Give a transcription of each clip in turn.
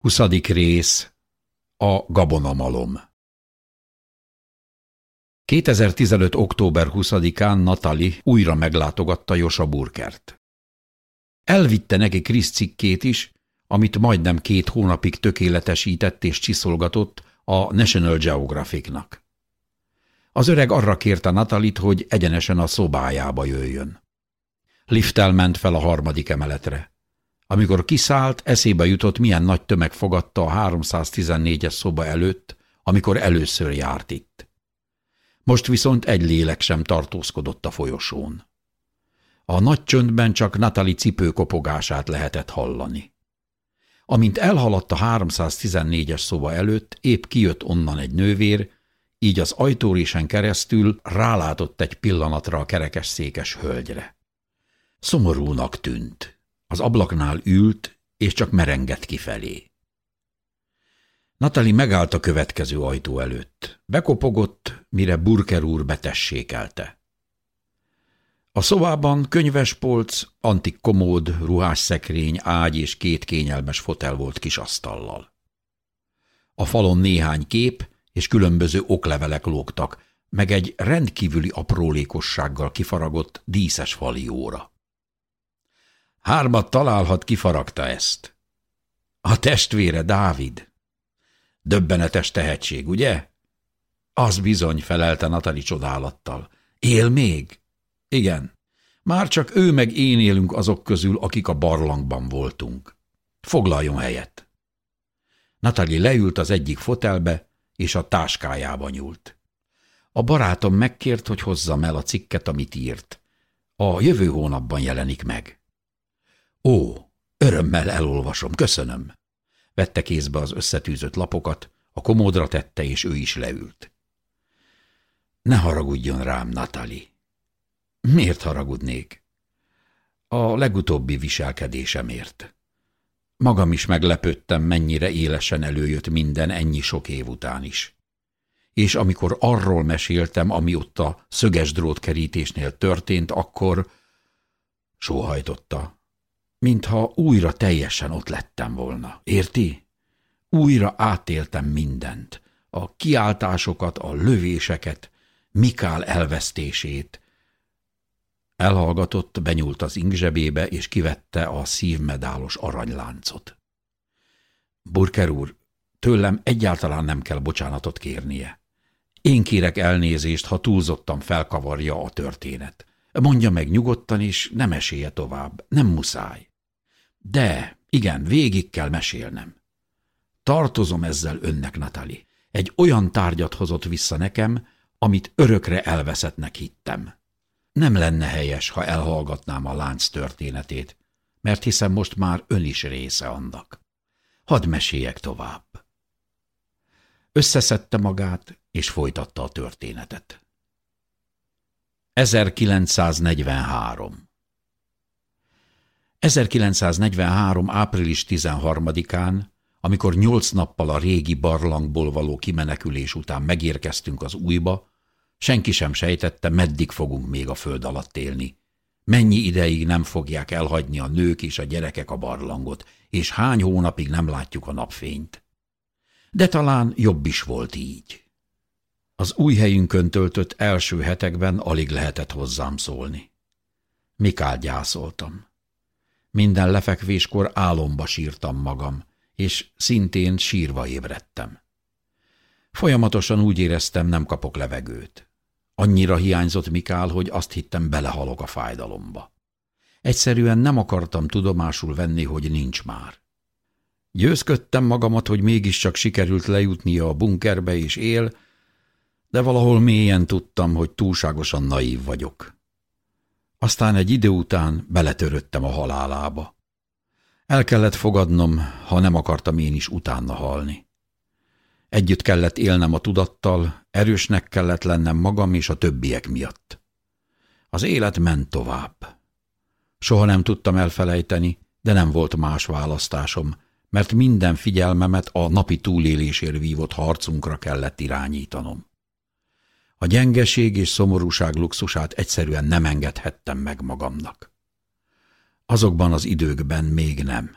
Huszadik rész A gabonamalom 2015. október 20-án Natali újra meglátogatta Josa Burkert. Elvitte neki Krisz cikkét is, amit majdnem két hónapig tökéletesített és csiszolgatott a National Geographicnak. Az öreg arra kérte Natalit, hogy egyenesen a szobájába jöjjön. Liftel ment fel a harmadik emeletre. Amikor kiszállt, eszébe jutott, milyen nagy tömeg fogadta a 314-es szoba előtt, amikor először járt itt. Most viszont egy lélek sem tartózkodott a folyosón. A nagy csöndben csak Natali cipőkopogását lehetett hallani. Amint elhaladt a 314-es szoba előtt, épp kijött onnan egy nővér, így az ajtórésen keresztül rálátott egy pillanatra a kerekes székes hölgyre. Szomorúnak tűnt. Az ablaknál ült, és csak merengett kifelé. Natali megállt a következő ajtó előtt. Bekopogott, mire Burker úr betessékelte. A szobában könyvespolc, antik komód, ruhásszekrény, ágy és két kényelmes fotel volt kis asztallal. A falon néhány kép és különböző oklevelek lógtak, meg egy rendkívüli aprólékossággal kifaragott díszes fali óra. Hármat találhat, kifaragta ezt. A testvére Dávid. Döbbenetes tehetség, ugye? Az bizony, felelte Natali csodálattal. Él még? Igen. Már csak ő meg én élünk azok közül, akik a barlangban voltunk. Foglaljon helyet. Natali leült az egyik fotelbe, és a táskájába nyúlt. A barátom megkért, hogy hozzam el a cikket, amit írt. A jövő hónapban jelenik meg. Ó, örömmel elolvasom, köszönöm. Vette kézbe az összetűzött lapokat, a komódra tette, és ő is leült. Ne haragudjon rám, Natali. Miért haragudnék? A legutóbbi viselkedésemért. Magam is meglepődtem, mennyire élesen előjött minden ennyi sok év után is. És amikor arról meséltem, ami ott a szöges drótkerítésnél történt, akkor sóhajtotta mintha újra teljesen ott lettem volna. Érti? Újra átéltem mindent. A kiáltásokat, a lövéseket, Mikál elvesztését. Elhallgatott, benyúlt az ingzsebébe, és kivette a szívmedálos aranyláncot. Burker úr, tőlem egyáltalán nem kell bocsánatot kérnie. Én kérek elnézést, ha túlzottan felkavarja a történet. Mondja meg nyugodtan, és nem esélye tovább. Nem muszáj. De, igen, végig kell mesélnem. Tartozom ezzel önnek, Natali. Egy olyan tárgyat hozott vissza nekem, amit örökre elveszettnek hittem. Nem lenne helyes, ha elhallgatnám a lánc történetét, mert hiszem most már ön is része annak. Hadd meséljek tovább. Összeszedte magát, és folytatta a történetet. 1943 1943. április 13-án, amikor nyolc nappal a régi barlangból való kimenekülés után megérkeztünk az újba, senki sem sejtette, meddig fogunk még a föld alatt élni. Mennyi ideig nem fogják elhagyni a nők és a gyerekek a barlangot, és hány hónapig nem látjuk a napfényt. De talán jobb is volt így. Az új helyünkön töltött első hetekben alig lehetett hozzám szólni. Mikál gyászoltam. Minden lefekvéskor álomba sírtam magam, és szintén sírva ébredtem. Folyamatosan úgy éreztem, nem kapok levegőt. Annyira hiányzott Mikál, hogy azt hittem belehalok a fájdalomba. Egyszerűen nem akartam tudomásul venni, hogy nincs már. Győzködtem magamat, hogy mégiscsak sikerült lejutnia a bunkerbe és él, de valahol mélyen tudtam, hogy túlságosan naív vagyok. Aztán egy idő után beletöröttem a halálába. El kellett fogadnom, ha nem akartam én is utána halni. Együtt kellett élnem a tudattal, erősnek kellett lennem magam és a többiek miatt. Az élet ment tovább. Soha nem tudtam elfelejteni, de nem volt más választásom, mert minden figyelmemet a napi túlélésért vívott harcunkra kellett irányítanom. A gyengeség és szomorúság luxusát egyszerűen nem engedhettem meg magamnak. Azokban az időkben még nem.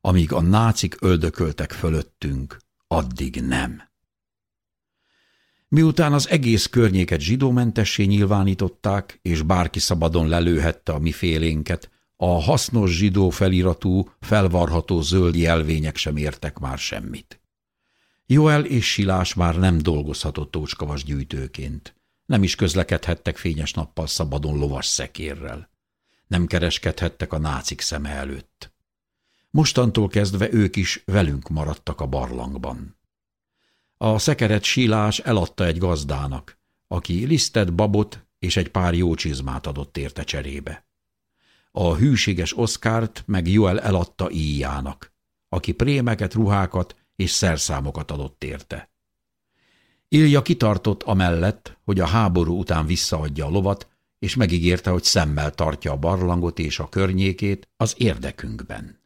amíg a nácik öldököltek fölöttünk, addig nem. Miután az egész környéket zsidómentessé nyilvánították, és bárki szabadon lelőhette a mi félénket, a hasznos zsidó feliratú, felvarható zöld jelvények sem értek már semmit. Joel és Silás már nem dolgozhatott tócskavas gyűjtőként. Nem is közlekedhettek fényes nappal szabadon lovas szekérrel. Nem kereskedhettek a nácik szeme előtt. Mostantól kezdve ők is velünk maradtak a barlangban. A szekeret sílás eladta egy gazdának, aki lisztet, babot és egy pár jó csizmát adott érte cserébe. A hűséges Oszkárt meg Joel eladta íjának, aki prémeket, ruhákat és szerszámokat adott érte. Ilja kitartott amellett, hogy a háború után visszaadja a lovat, és megígérte, hogy szemmel tartja a barlangot és a környékét az érdekünkben.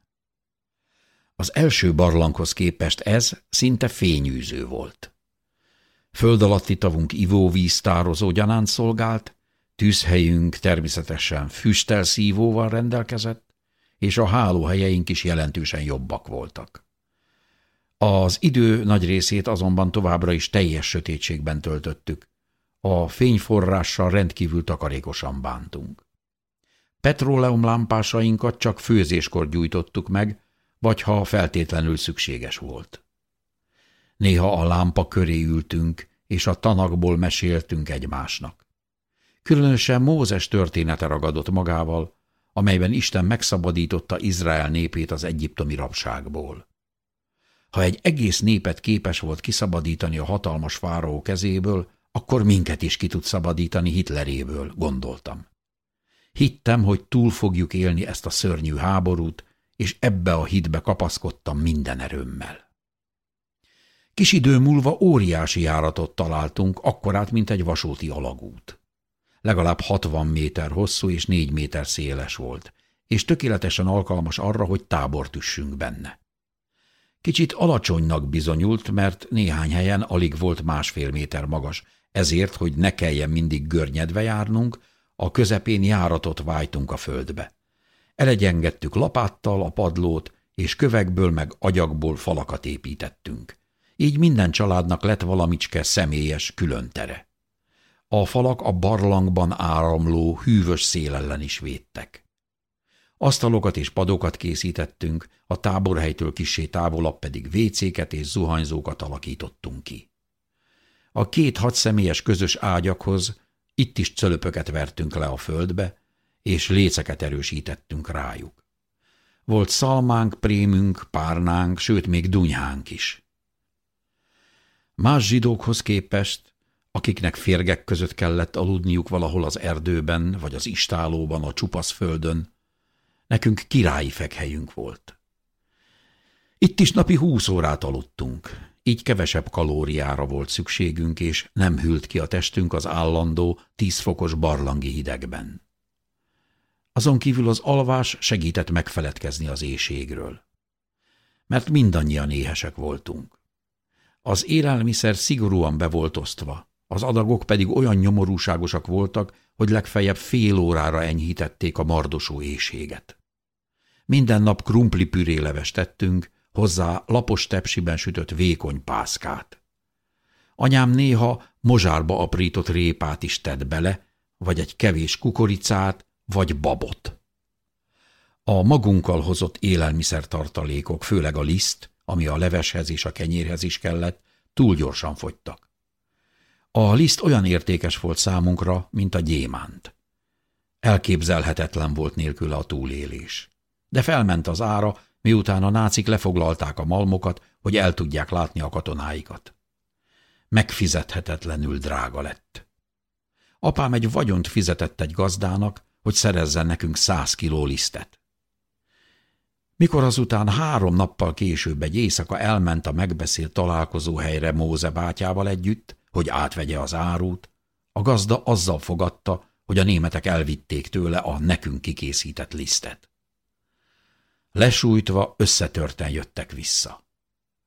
Az első barlanghoz képest ez szinte fényűző volt. Föld alatti tavunk ivóvíz tározó gyanánt szolgált, tűzhelyünk természetesen füstelszívóval rendelkezett, és a hálóhelyeink is jelentősen jobbak voltak. Az idő nagy részét azonban továbbra is teljes sötétségben töltöttük. A fényforrással rendkívül takarékosan bántunk. Petróleumlámpásainkat csak főzéskor gyújtottuk meg, vagy ha feltétlenül szükséges volt. Néha a lámpa köré ültünk, és a tanakból meséltünk egymásnak. Különösen Mózes története ragadott magával, amelyben Isten megszabadította Izrael népét az egyiptomi rabságból. Ha egy egész népet képes volt kiszabadítani a hatalmas fáraó kezéből, akkor minket is ki tud szabadítani Hitleréből, gondoltam. Hittem, hogy túl fogjuk élni ezt a szörnyű háborút, és ebbe a hitbe kapaszkodtam minden erőmmel. Kis idő múlva óriási járatot találtunk, akkorát, mint egy vasúti alagút. Legalább 60 méter hosszú és 4 méter széles volt, és tökéletesen alkalmas arra, hogy tábort üssünk benne. Kicsit alacsonynak bizonyult, mert néhány helyen alig volt másfél méter magas, ezért, hogy ne kelljen mindig görnyedve járnunk, a közepén járatot vájtunk a földbe. Elegyengedtük lapáttal a padlót, és kövekből meg agyagból falakat építettünk. Így minden családnak lett valamicske személyes különtere. A falak a barlangban áramló, hűvös szél ellen is védtek. Asztalokat és padokat készítettünk, a táborhelytől kisé távolabb pedig vécéket és zuhanyzókat alakítottunk ki. A két hadszemélyes közös ágyakhoz itt is cölöpöket vertünk le a földbe, és léceket erősítettünk rájuk. Volt szalmánk, prémünk, párnánk, sőt még dunyhánk is. Más zsidókhoz képest, akiknek férgek között kellett aludniuk valahol az erdőben vagy az istálóban a csupasz földön, nekünk királyi fekhelyünk volt. Itt is napi húsz órát aludtunk, így kevesebb kalóriára volt szükségünk, és nem hűlt ki a testünk az állandó, tízfokos barlangi hidegben. Azon kívül az alvás segített megfeledkezni az éjségről. Mert mindannyian éhesek voltunk. Az élelmiszer szigorúan be osztva, az adagok pedig olyan nyomorúságosak voltak, hogy legfeljebb fél órára enyhítették a mardosó éjséget. Minden nap krumpli püréleves tettünk, hozzá lapos tepsiben sütött vékony pászkát. Anyám néha mozsárba aprított répát is tett bele, vagy egy kevés kukoricát, vagy babot. A magunkkal hozott élelmiszertartalékok, főleg a liszt, ami a leveshez és a kenyérhez is kellett, túl gyorsan fogytak. A liszt olyan értékes volt számunkra, mint a gyémánt. Elképzelhetetlen volt nélküle a túlélés. De felment az ára, miután a nácik lefoglalták a malmokat, hogy el tudják látni a katonáikat. Megfizethetetlenül drága lett. Apám egy vagyont fizetett egy gazdának, hogy szerezzen nekünk száz kiló lisztet. Mikor azután három nappal később egy éjszaka elment a megbeszélt találkozóhelyre Móze bátyával együtt, hogy átvegye az árut, a gazda azzal fogadta, hogy a németek elvitték tőle a nekünk kikészített lisztet. Lesújtva összetörten jöttek vissza.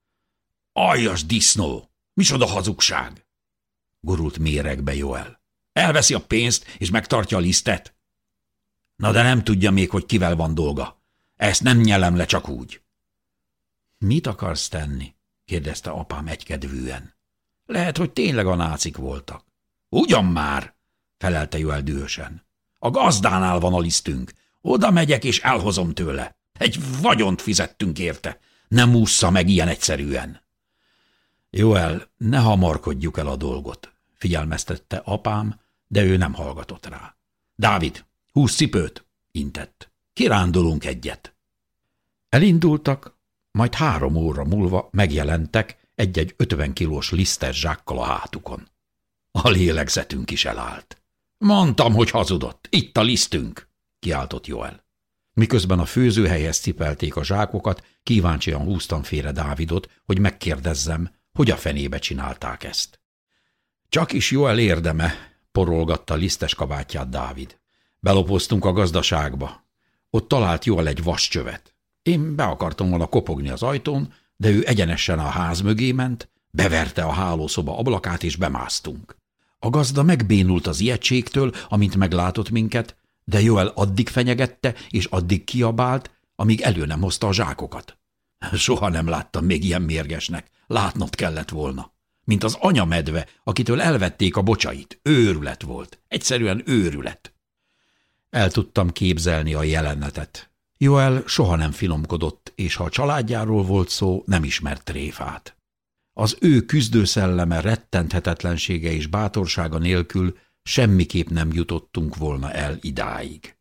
– Aljas disznó! Micsoda hazugság! – gurult méregbe Joel. – Elveszi a pénzt, és megtartja a lisztet? Na de nem tudja még, hogy kivel van dolga. Ezt nem nyelem le csak úgy. Mit akarsz tenni? kérdezte apám egykedvűen. Lehet, hogy tényleg a nácik voltak. Ugyan már, felelte Joel dühösen. A gazdánál van a lisztünk. Oda megyek és elhozom tőle. Egy vagyont fizettünk érte. Nem ússza meg ilyen egyszerűen. Joel, ne hamarkodjuk el a dolgot, figyelmeztette apám, de ő nem hallgatott rá. Dávid, húsz cipőt, intett. Kirándulunk egyet. Elindultak, majd három óra múlva megjelentek egy-egy ötven kilós lisztes zsákkal a hátukon. A lélegzetünk is elállt. Mondtam, hogy hazudott. Itt a lisztünk, kiáltott Joel. Miközben a főzőhelyhez cipelték a zsákokat, kíváncsian húztam félre Dávidot, hogy megkérdezzem, hogy a fenébe csinálták ezt. Csak is Joel érdeme, porolgatta lisztes kabátját Dávid. Belopoztunk a gazdaságba. Ott talált Joel egy vascsövet. Én be akartam volna kopogni az ajtón, de ő egyenesen a ház mögé ment, beverte a hálószoba ablakát, és bemásztunk. A gazda megbénult az ijegységtől, amint meglátott minket, de Joel addig fenyegette, és addig kiabált, amíg elő nem hozta a zsákokat. Soha nem láttam még ilyen mérgesnek, látnod kellett volna. Mint az anyamedve, akitől elvették a bocsait. Őrület volt. Egyszerűen őrület. El tudtam képzelni a jelenetet. Joel soha nem finomkodott, és ha a családjáról volt szó, nem ismert tréfát. Az ő küzdőszelleme, rettenthetetlensége és bátorsága nélkül semmiképp nem jutottunk volna el idáig.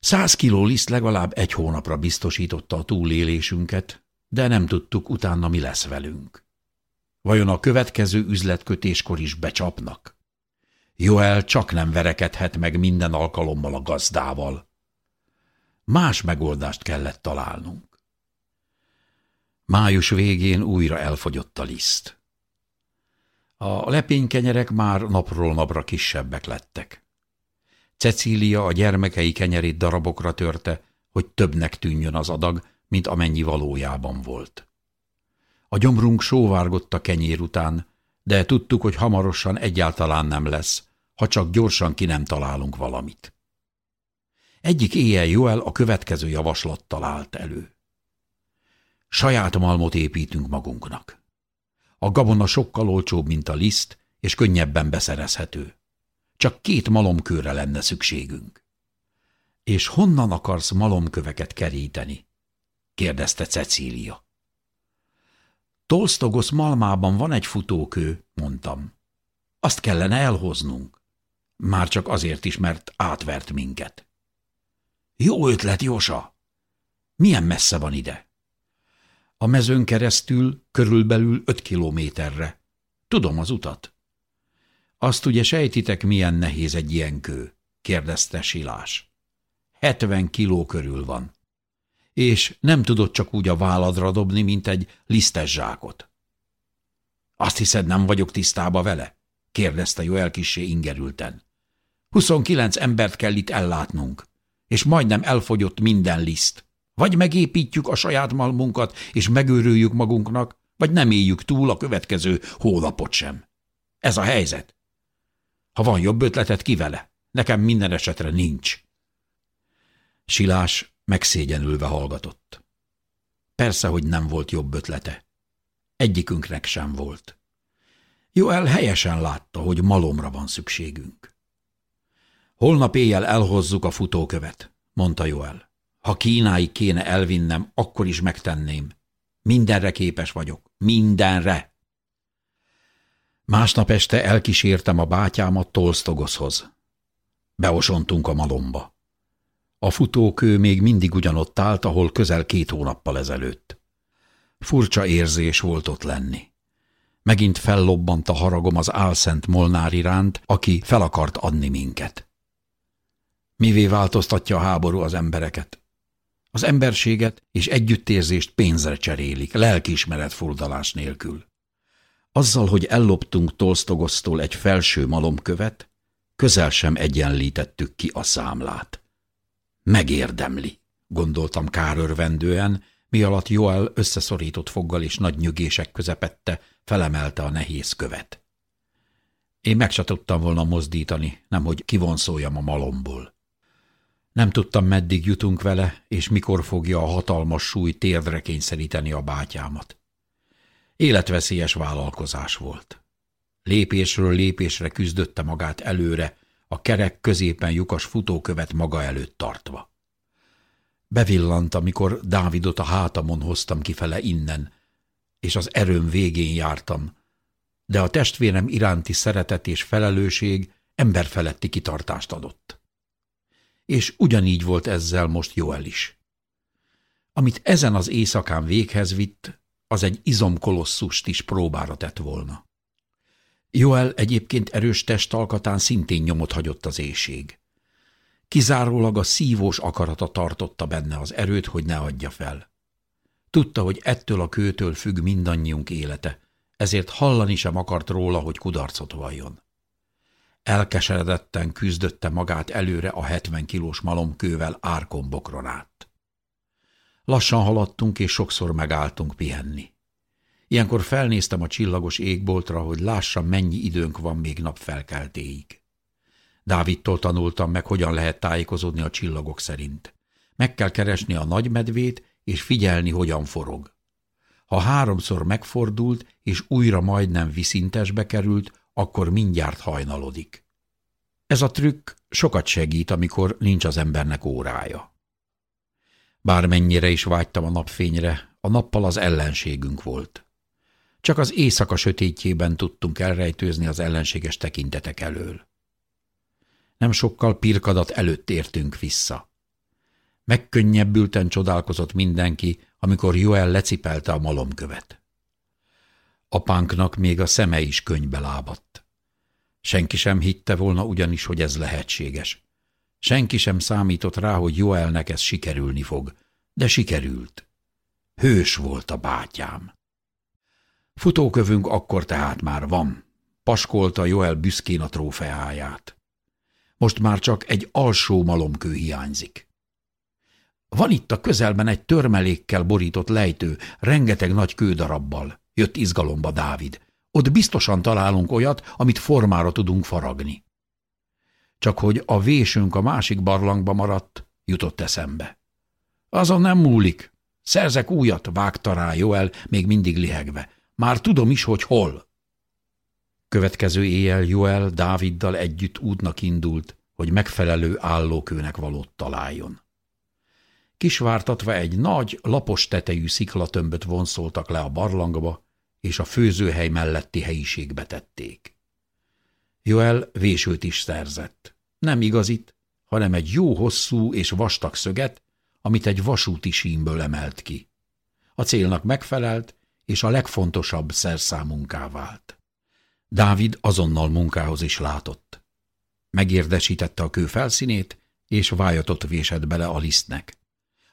Száz kiló liszt legalább egy hónapra biztosította a túlélésünket, de nem tudtuk utána mi lesz velünk. Vajon a következő üzletkötéskor is becsapnak? Joel csak nem verekedhet meg minden alkalommal a gazdával. Más megoldást kellett találnunk. Május végén újra elfogyott a liszt. A lepénykenyerek már napról napra kisebbek lettek. Cecília a gyermekei kenyerét darabokra törte, hogy többnek tűnjön az adag, mint amennyi valójában volt. A gyomrunk sóvárgott a kenyér után, de tudtuk, hogy hamarosan egyáltalán nem lesz, ha csak gyorsan ki nem találunk valamit. Egyik éjjel Joel a következő javaslattal állt elő. Saját malmot építünk magunknak. A gabona sokkal olcsóbb, mint a liszt, és könnyebben beszerezhető. Csak két malomkőre lenne szükségünk. És honnan akarsz malomköveket keríteni? kérdezte Cecília. Tolstogosz malmában van egy futókő, mondtam. Azt kellene elhoznunk. Már csak azért is, mert átvert minket. Jó ötlet, Josa! Milyen messze van ide? A mezőn keresztül körülbelül öt kilométerre. Tudom az utat. Azt ugye sejtitek, milyen nehéz egy ilyen kő? kérdezte Silás. Hetven kiló körül van. És nem tudod csak úgy a válladra dobni, mint egy lisztes zsákot. Azt hiszed, nem vagyok tisztába vele? kérdezte Joel kissé ingerülten. Huszonkilenc embert kell itt ellátnunk, és majdnem elfogyott minden liszt. Vagy megépítjük a saját malmunkat, és megőrüljük magunknak, vagy nem éljük túl a következő hónapot sem. Ez a helyzet. Ha van jobb ötletet, ki vele? Nekem minden esetre nincs. Silás megszégyenülve hallgatott. Persze, hogy nem volt jobb ötlete. Egyikünknek sem volt. Joel helyesen látta, hogy malomra van szükségünk. Holnap éjjel elhozzuk a futókövet, mondta Joel. Ha Kínáig kéne elvinnem, akkor is megtenném. Mindenre képes vagyok. Mindenre. Másnap este elkísértem a bátyámat Tolstogoszhoz. Beosontunk a malomba. A futókő még mindig ugyanott állt, ahol közel két hónappal ezelőtt. Furcsa érzés volt ott lenni. Megint fellobbant a haragom az álszent Molnár iránt, aki fel akart adni minket. Mivé változtatja a háború az embereket? Az emberséget és együttérzést pénzre cserélik, lelkiismeret furdalás nélkül. Azzal, hogy elloptunk Tolstogosztól egy felső malomkövet, közel sem egyenlítettük ki a számlát. Megérdemli, gondoltam kárörvendően, mi alatt Joel összeszorított foggal és nagy nyögések közepette felemelte a nehéz követ. Én meg se tudtam volna mozdítani, nemhogy kivonszoljam a malomból. Nem tudtam, meddig jutunk vele, és mikor fogja a hatalmas súly térdre kényszeríteni a bátyámat. Életveszélyes vállalkozás volt. Lépésről lépésre küzdötte magát előre, a kerek középen lyukas futókövet maga előtt tartva. Bevillant, amikor Dávidot a hátamon hoztam kifele innen, és az erőm végén jártam, de a testvérem iránti szeretet és felelősség emberfeletti kitartást adott. És ugyanígy volt ezzel most Joel is. Amit ezen az éjszakán véghez vitt, az egy izomkolosszust is próbára tett volna. Joel egyébként erős testalkatán szintén nyomot hagyott az éjség. Kizárólag a szívós akarata tartotta benne az erőt, hogy ne adja fel. Tudta, hogy ettől a kőtől függ mindannyiunk élete, ezért hallani sem akart róla, hogy kudarcot valljon. Elkeseredetten küzdötte magát előre a 70 kilós malomkővel árkon bokron át. Lassan haladtunk, és sokszor megálltunk pihenni. Ilyenkor felnéztem a csillagos égboltra, hogy lássam, mennyi időnk van még napfelkeltéig. Dávidtól tanultam meg, hogyan lehet tájékozódni a csillagok szerint. Meg kell keresni a nagymedvét, és figyelni, hogyan forog. Ha háromszor megfordult, és újra majdnem viszintesbe került, akkor mindjárt hajnalodik. Ez a trükk sokat segít, amikor nincs az embernek órája. Bármennyire is vágytam a napfényre, a nappal az ellenségünk volt. Csak az éjszaka sötétjében tudtunk elrejtőzni az ellenséges tekintetek elől. Nem sokkal pirkadat előtt értünk vissza. Megkönnyebbülten csodálkozott mindenki, amikor Joel lecipelte a malomkövet. Apánknak még a szeme is könybe lábadt. Senki sem hitte volna ugyanis, hogy ez lehetséges. Senki sem számított rá, hogy Joelnek ez sikerülni fog, de sikerült. Hős volt a bátyám. Futókövünk akkor tehát már van, paskolta Joel büszkén a trófeáját. Most már csak egy alsó malomkő hiányzik. Van itt a közelben egy törmelékkel borított lejtő, rengeteg nagy kődarabbal, jött izgalomba Dávid. Ott biztosan találunk olyat, amit formára tudunk faragni. Csak hogy a vésünk a másik barlangba maradt, jutott eszembe. Azon nem múlik. Szerzek újat, vágta rá Joel, még mindig lihegve. Már tudom is, hogy hol. Következő éjjel Joel Dáviddal együtt útnak indult, hogy megfelelő állókőnek valót találjon. Kisvártatva egy nagy, lapos tetejű sziklatömböt vonszoltak le a barlangba, és a főzőhely melletti helyiségbe tették. Joel vésőt is szerzett. Nem igazit, hanem egy jó hosszú és vastag szöget, amit egy vasúti símből emelt ki. A célnak megfelelt, és a legfontosabb szerszámunká vált. Dávid azonnal munkához is látott. Megérdesítette a kő felszínét, és vájatot vésett bele a lisztnek.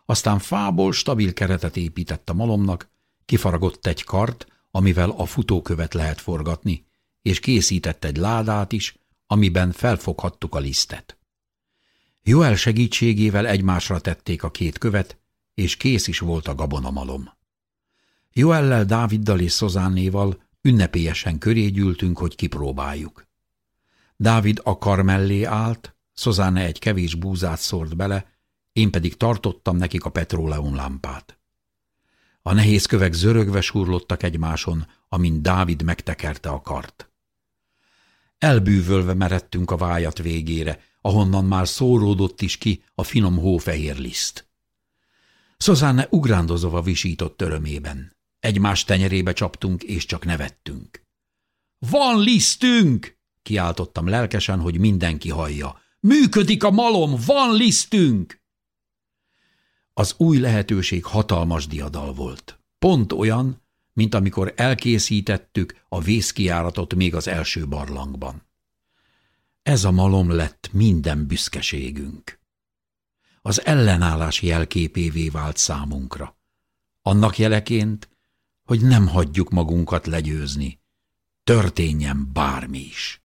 Aztán fából stabil keretet épített a malomnak, kifaragott egy kart, amivel a futókövet lehet forgatni, és készített egy ládát is, amiben felfoghattuk a lisztet. Joel segítségével egymásra tették a két követ, és kész is volt a gabonamalom. Joellel, Dáviddal és Szozánnéval ünnepélyesen köré gyűltünk, hogy kipróbáljuk. Dávid a kar mellé állt, Szozáne egy kevés búzát szórt bele, én pedig tartottam nekik a petróleum lámpát. A nehéz kövek zörögve surlottak egymáson, amint Dávid megtekerte a kart. Elbűvölve meredtünk a vájat végére, ahonnan már szóródott is ki a finom hófehér liszt. Szozánne ugrándozva visított örömében. Egymás tenyerébe csaptunk, és csak nevettünk. – Van lisztünk! – kiáltottam lelkesen, hogy mindenki hallja. – Működik a malom, van lisztünk! Az új lehetőség hatalmas diadal volt. Pont olyan, mint amikor elkészítettük a vészkiáratot még az első barlangban. Ez a malom lett minden büszkeségünk. Az ellenállás jelképévé vált számunkra. Annak jeleként, hogy nem hagyjuk magunkat legyőzni, történjen bármi is.